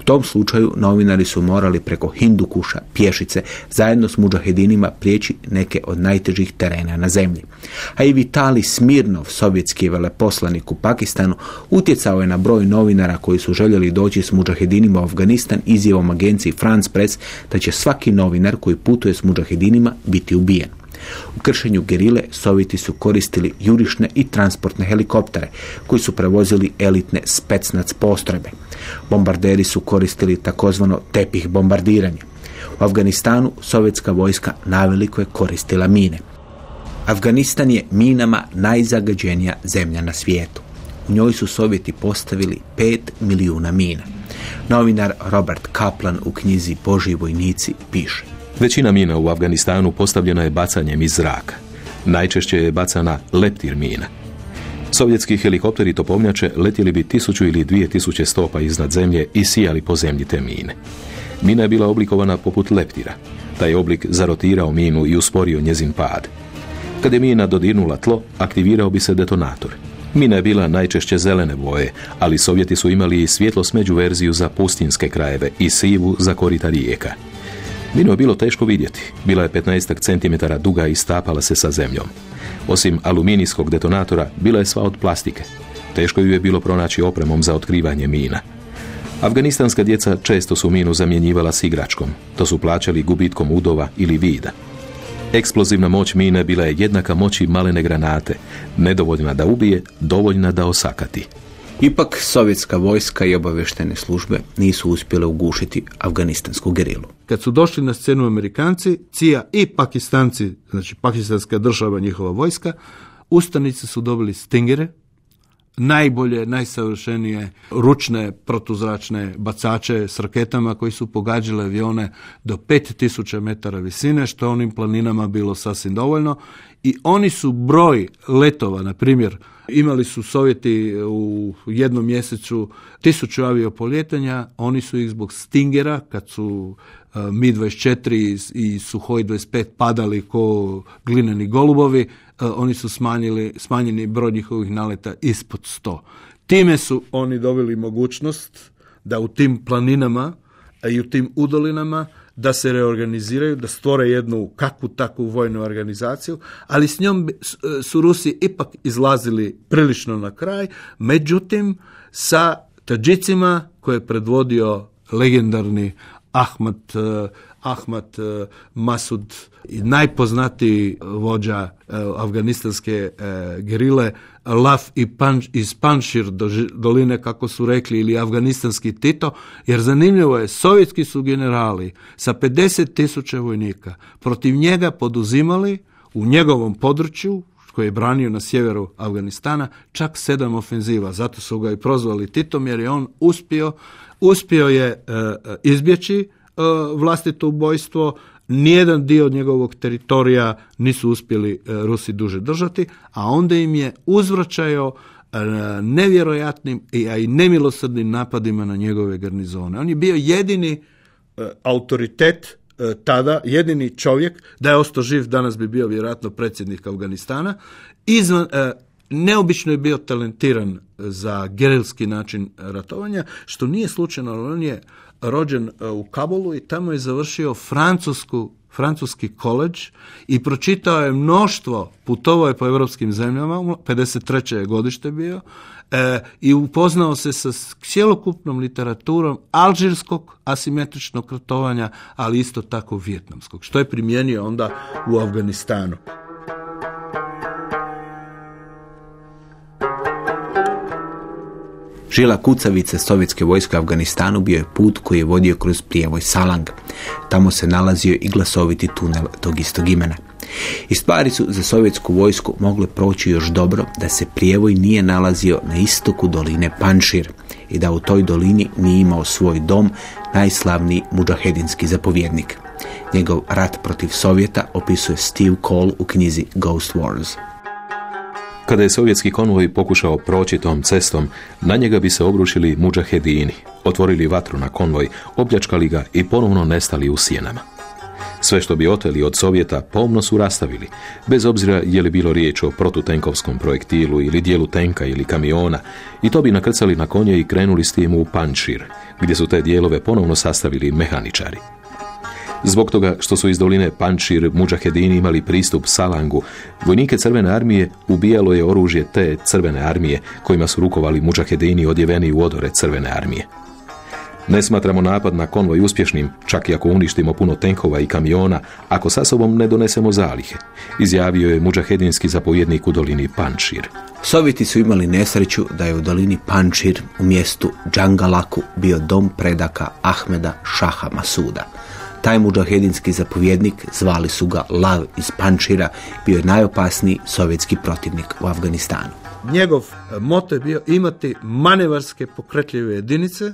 U tom slučaju novinari su morali preko Hindukuša, pješice, zajedno s muđahedinima prijeći neke od najtežih terena na zemlji. A i Vitali Smirnov, sovjetski veleposlanik u Pakistanu, utjecao je na broj novinara koji su željeli doći s muđahedinima u Afganistan izjavom agenciji France Press da će svaki novinar koji putuje s muđahedinima biti ubijen. U kršenju gerile Sovjeti su koristili jurišne i transportne helikoptere koji su prevozili elitne specnac postrojbe. Bombarderi su koristili takozvano tepih bombardiranje. U Afganistanu sovjetska vojska naveliko je koristila mine. Afganistan je minama najzagađenija zemlja na svijetu. U njoj su Sovjeti postavili 5 milijuna mina. Novinar Robert Kaplan u knjizi Boži vojnici piše. Većina mina u Afganistanu postavljena je bacanjem iz zraka. Najčešće je bacana leptir mina. Sovjetski helikopteri topovnjače letjeli bi tisuću ili dvije tisuće stopa iznad zemlje i sijali po zemlji te mine. Mina je bila oblikovana poput leptira. Taj oblik zarotirao minu i usporio njezin pad. Kad je mina dodirnula tlo, aktivirao bi se detonator. Mina je bila najčešće zelene boje, ali Sovjeti su imali i svjetlo smeđu verziju za pustinske krajeve i sivu za korita rijeka. Minu je bilo teško vidjeti. Bila je 15 cm duga i stapala se sa zemljom. Osim aluminijskog detonatora, bila je sva od plastike. Teško ju je bilo pronaći opremom za otkrivanje mina. Afganistanska djeca često su minu zamjenjivala s igračkom. To su plaćali gubitkom udova ili vida. Eksplozivna moć mine bila je jednaka moći malene granate, nedovoljna da ubije, dovoljna da osakati. Ipak sovjetska vojska i obaveštene službe nisu uspjele ugušiti afganistansku gerilu. Kad su došli na scenu Amerikanci, Cija i Pakistanci, znači pakistanska država njihova vojska, ustanici su dobili stingere, najbolje, najsavršenije ručne protuzračne bacače s raketama koji su pogađale avione do 5000 metara visine, što onim planinama bilo sasvim dovoljno. I oni su broj letova, na primjer, imali su Sovjeti u jednom mjesecu tisuću aviopolijetanja, oni su ih zbog Stingera, kad su e, Mi-24 i Suhoj 25 padali ko glineni golubovi, e, oni su smanjili, smanjeni broj njihovih naleta ispod 100. Time su oni dobili mogućnost da u tim planinama i u tim udolinama da se reorganiziraju, da stvore jednu kakvu takvu vojnu organizaciju, ali s njom su Rusi ipak izlazili prilično na kraj, međutim sa Tadžicima koje je predvodio legendarni Ahmad, uh, Ahmad uh, Masud najpoznatiji vođa uh, afganistanske gerile Laf i iz Panšir doline, kako su rekli, ili afganistanski Tito, jer zanimljivo je, sovjetski su generali sa 50 tisuća vojnika protiv njega poduzimali u njegovom području, koji je branio na sjeveru Afganistana, čak sedam ofenziva. Zato su ga i prozvali Titom jer je on uspio, uspio je e, izbjeći vlastito ubojstvo, nijedan dio njegovog teritorija nisu uspjeli e, Rusi duže držati, a onda im je uzvraćao nevjerojatnim i, i nemilosrdnim napadima na njegove garnizone. On je bio jedini autoritet E, tada jedini čovjek, da je ostao živ, danas bi bio vjerojatno predsjednik Afganistana, izvan, e, neobično je bio talentiran za gerilski način ratovanja, što nije slučajno, on je rođen e, u Kabulu i tamo je završio francusku francuski koleđ i pročitao je mnoštvo, putovao je po europskim zemljama, 53. je godište bio, e, i upoznao se sa cjelokupnom literaturom alžirskog asimetričnog ratovanja, ali isto tako vjetnamskog, što je primijenio onda u Afganistanu. Žila kucavice sovjetske vojske u Afganistanu bio je put koji je vodio kroz prijevoj Salang. Tamo se nalazio i glasoviti tunel tog istog imena. I stvari su za sovjetsku vojsku mogle proći još dobro da se prijevoj nije nalazio na istoku doline Panšir i da u toj dolini nije imao svoj dom najslavniji muđahedinski zapovjednik. Njegov rat protiv Sovjeta opisuje Steve Cole u knjizi Ghost Wars. Kada je sovjetski konvoj pokušao proći tom cestom, na njega bi se obrušili muđahedini, otvorili vatru na konvoj, opljačkali ga i ponovno nestali u sjenama. Sve što bi oteli od Sovjeta pomno su rastavili, bez obzira je li bilo riječ o protutenkovskom projektilu ili dijelu tenka ili kamiona, i to bi nakrcali na konje i krenuli s tim u Pančir, gdje su te dijelove ponovno sastavili mehaničari. Zbog toga što su iz doline Pančir muđahedini imali pristup Salangu, vojnike Crvene armije ubijalo je oružje te Crvene armije kojima su rukovali muđahedini odjeveni u odore Crvene armije. Ne smatramo napad na konvoj uspješnim, čak i ako uništimo puno tenkova i kamiona, ako sa sobom ne donesemo zalihe, izjavio je muđahedinski zapovjednik u dolini Pančir. Sovjeti su imali nesreću da je u dolini Pančir u mjestu Džangalaku bio dom predaka Ahmeda Šaha Masuda. Taj muđahedinski zapovjednik, zvali su ga Lav iz Pančira, bio je najopasniji sovjetski protivnik u Afganistanu. Njegov moto je bio imati manevarske pokretljive jedinice,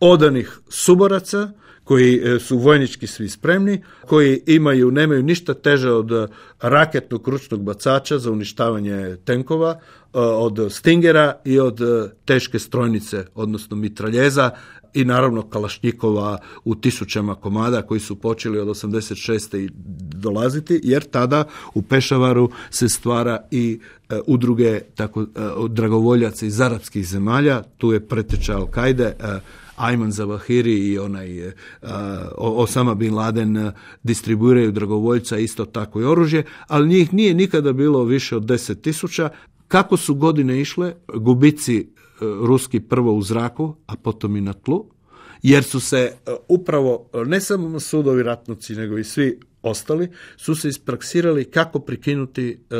odanih suboraca, koji e, su vojnički svi spremni, koji imaju, nemaju ništa teže od raketnog ručnog bacača za uništavanje tenkova, e, od Stingera i od e, teške strojnice, odnosno mitraljeza i naravno kalašnjikova u tisućama komada koji su počeli od 86. i dolaziti, jer tada u Pešavaru se stvara i e, udruge tako, e, dragovoljaca iz arapskih zemalja, tu je preteča Al-Kaide, e, Ayman Zavahiri i onaj Osama Bin Laden distribuiraju dragovoljca isto tako i oružje, ali njih nije nikada bilo više od deset tisuća. Kako su godine išle, gubici ruski prvo u zraku, a potom i na tlu, jer su se e, upravo e, ne samo sudovi ratnici, nego i svi ostali, su se ispraksirali kako prikinuti e,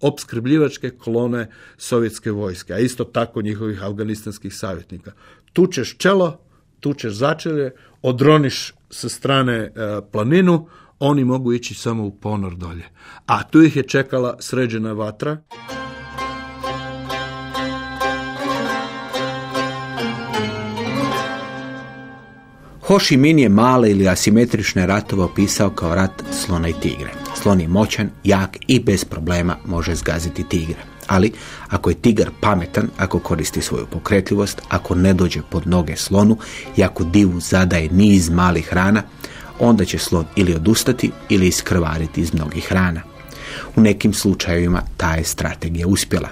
opskrbljivačke kolone sovjetske vojske, a isto tako njihovih afganistanskih savjetnika. Tučeš čelo, tučeš začelje, odroniš sa strane planinu, oni mogu ići samo u ponor dolje. A tu ih je čekala sređena vatra. Ho Chi Minh je male ili asimetrične ratove opisao kao rat slona i tigre. Slon je moćan, jak i bez problema može zgaziti tigre. Ali ako je tigar pametan, ako koristi svoju pokretljivost, ako ne dođe pod noge slonu i ako divu zadaje niz malih rana, onda će slon ili odustati ili iskrvariti iz mnogih rana. U nekim slučajevima ta je strategija uspjela.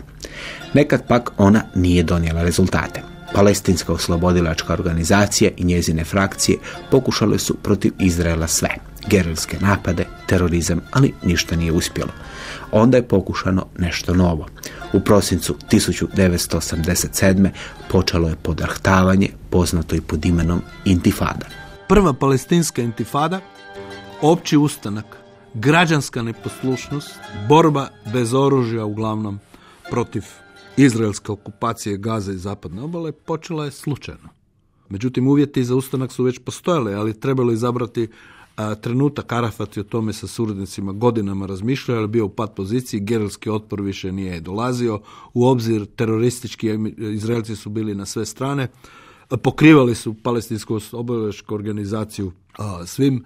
Nekad pak ona nije donijela rezultate. Palestinska oslobodilačka organizacija i njezine frakcije pokušale su protiv Izraela sve. Gerilske napade, terorizam, ali ništa nije uspjelo. Onda je pokušano nešto novo. U prosincu 1987. počelo je podahtavanje poznato i pod imenom Intifada. Prva palestinska intifada, opći ustanak, građanska neposlušnost, borba bez oružja uglavnom protiv izraelske okupacije Gaze i zapadne obale počela je slučajno. Međutim, uvjeti za ustanak su već postojali, ali trebalo izabrati a, trenutak. Arafat je o tome sa suradnicima godinama razmišljao, ali bio u pad poziciji, gerilski otpor više nije dolazio. U obzir teroristički Izraelci su bili na sve strane. Pokrivali su palestinsku obavljačku organizaciju svim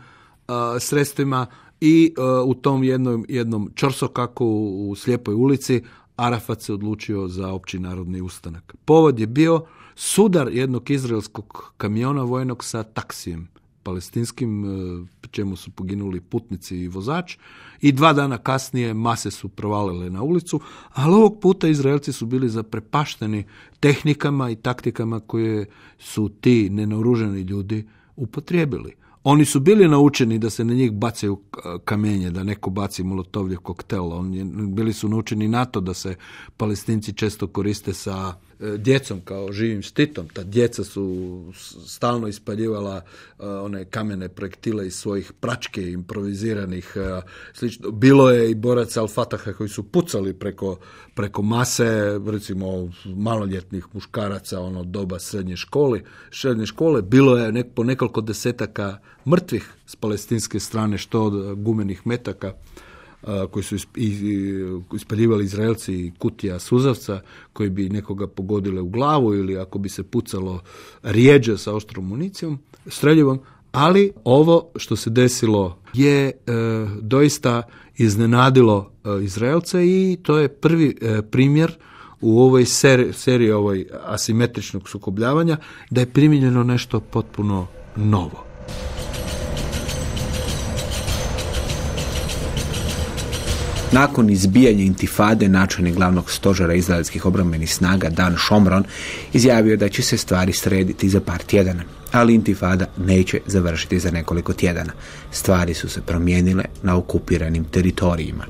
sredstvima i u tom jednom, jednom čorsokaku u Slijepoj ulici Arafat se odlučio za opći narodni ustanak. Povod je bio sudar jednog izraelskog kamiona vojnog sa taksijem palestinskim, e, čemu su poginuli putnici i vozač i dva dana kasnije mase su provalile na ulicu, ali ovog puta Izraelci su bili zaprepašteni tehnikama i taktikama koje su ti nenaoruženi ljudi upotrijebili. Oni su bili naučeni da se na njih bacaju kamenje, da neko baci molotovljev koktel. Oni bili su naučeni na to da se palestinci često koriste sa djecom kao živim štitom. Ta djeca su stalno ispaljivala e, one kamene projektile iz svojih pračke improviziranih. E, slično. Bilo je i boraca Al-Fataha koji su pucali preko, preko mase, recimo maloljetnih muškaraca, ono doba srednje škole. Srednje škole bilo je po nekoliko desetaka mrtvih s palestinske strane, što od gumenih metaka koji su ispaljivali Izraelci kutija suzavca koji bi nekoga pogodile u glavu ili ako bi se pucalo rijeđe sa oštrom municijom, streljivom, ali ovo što se desilo je e, doista iznenadilo e, Izraelce i to je prvi e, primjer u ovoj seri, seriji ovoj asimetričnog sukobljavanja da je primijenjeno nešto potpuno novo. Nakon izbijanja intifade načelnik glavnog stožera izraelskih obrambenih snaga Dan Šomron izjavio da će se stvari srediti za par tjedana. Ali intifada neće završiti za nekoliko tjedana. Stvari su se promijenile na okupiranim teritorijima.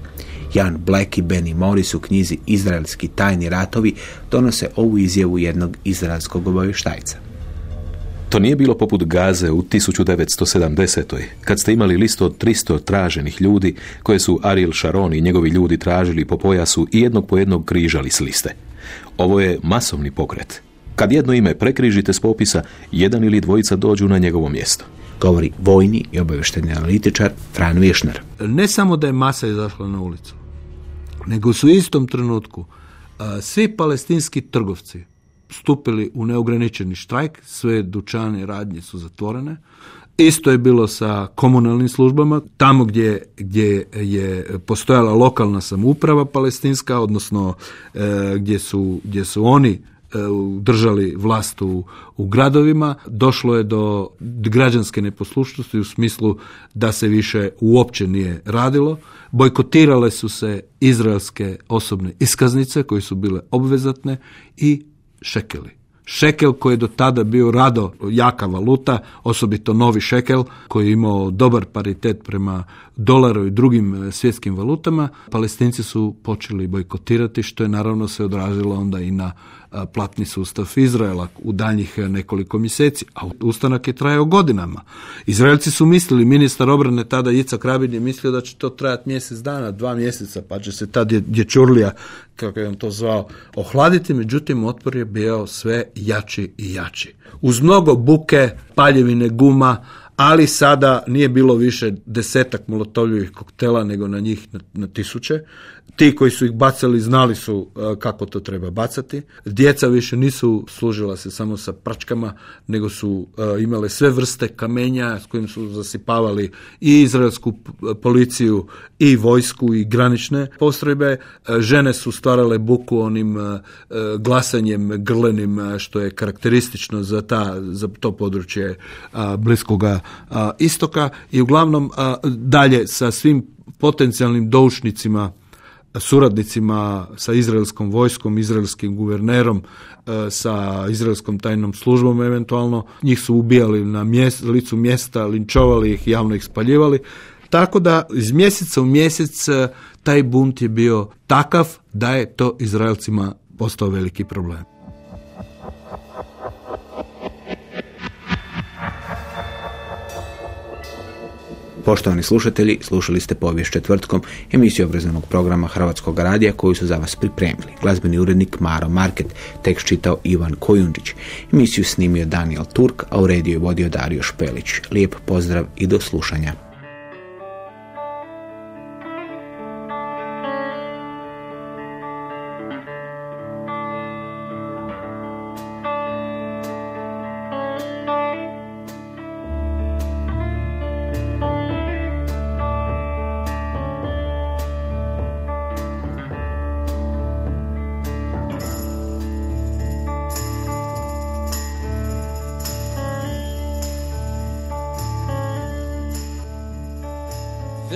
Jan Black i Benny Morris u knjizi Izraelski tajni ratovi donose ovu izjavu jednog izraelskog obavještajca. To nije bilo poput Gaze u 1970. kad ste imali listu od 300 traženih ljudi koje su Ariel Sharon i njegovi ljudi tražili po pojasu i jednog po jednog križali s liste. Ovo je masovni pokret. Kad jedno ime prekrižite s popisa, jedan ili dvojica dođu na njegovo mjesto. Govori vojni i obavješteni analitičar Fran Višner. Ne samo da je masa izašla na ulicu, nego su u istom trenutku svi palestinski trgovci stupili u neograničeni štrajk, sve dućane radnje su zatvorene. Isto je bilo sa komunalnim službama, tamo gdje, gdje je postojala lokalna samouprava palestinska, odnosno e, gdje, su, gdje su oni e, držali vlast u, u gradovima, došlo je do građanske neposlušnosti u smislu da se više uopće nije radilo. Bojkotirale su se izraelske osobne iskaznice koje su bile obvezatne i šekeli. Šekel koji je do tada bio rado jaka valuta, osobito novi šekel koji je imao dobar paritet prema dolaru i drugim e, svjetskim valutama, palestinci su počeli bojkotirati što je naravno se odrazilo onda i na platni sustav Izraela u daljnjih nekoliko mjeseci, a ustanak je trajao godinama. Izraelci su mislili, ministar obrane tada Ica Rabin je mislio da će to trajati mjesec dana, dva mjeseca, pa će se ta dječurlija, kako je on to zvao, ohladiti, međutim otpor je bio sve jači i jači. Uz mnogo buke, paljevine guma, ali sada nije bilo više desetak molotovljivih koktela nego na njih na, na tisuće. Ti koji su ih bacali znali su e, kako to treba bacati. Djeca više nisu služila se samo sa pračkama, nego su e, imale sve vrste kamenja s kojim su zasipavali i izraelsku policiju i vojsku i granične postrojbe. E, žene su stvarale buku onim glasanjem grlenim što je karakteristično za, ta, za to područje bliskoga istoka i uglavnom dalje sa svim potencijalnim doušnicima suradnicima sa izraelskom vojskom, izraelskim guvernerom, e, sa izraelskom tajnom službom eventualno. Njih su ubijali na licu mjesta, linčovali ih, javno ih spaljivali. Tako da iz mjeseca u mjesec e, taj bunt je bio takav da je to Izraelcima postao veliki problem. Poštovani slušatelji, slušali ste povijest četvrtkom emisiju obrazovnog programa Hrvatskog radija koju su za vas pripremili. Glazbeni urednik Maro Market, tekst čitao Ivan Kojundžić. Emisiju snimio Daniel Turk, a u rediju je vodio Dario Špelić. Lijep pozdrav i do slušanja.